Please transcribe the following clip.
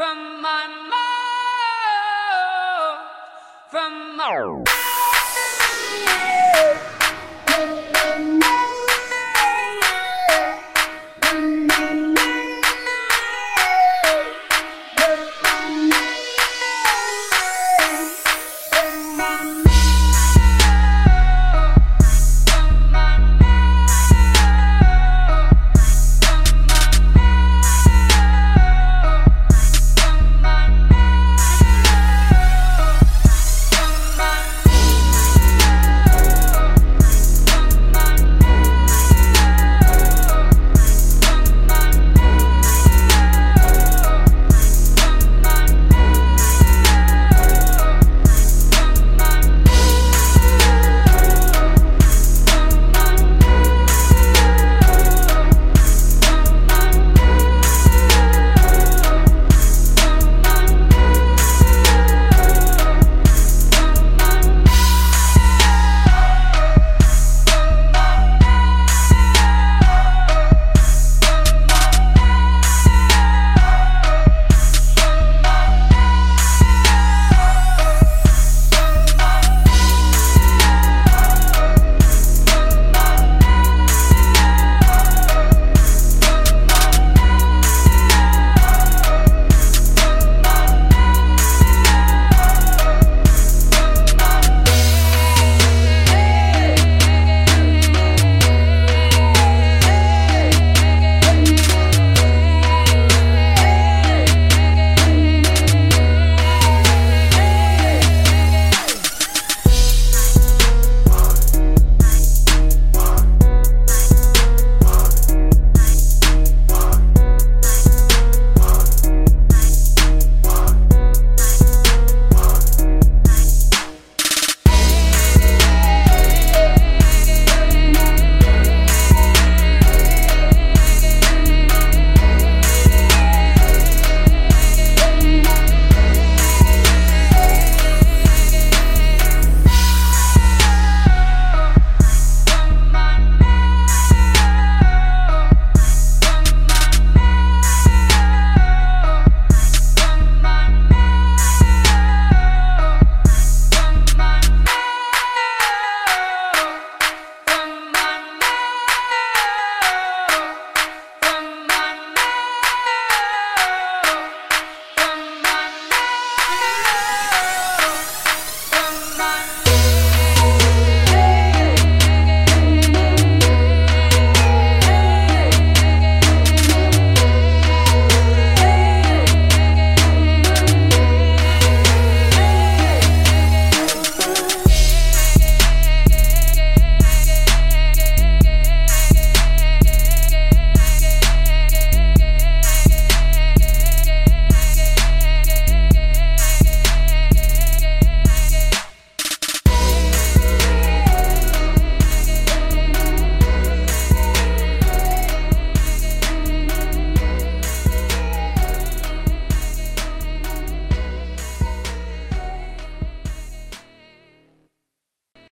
from my mouth, from my.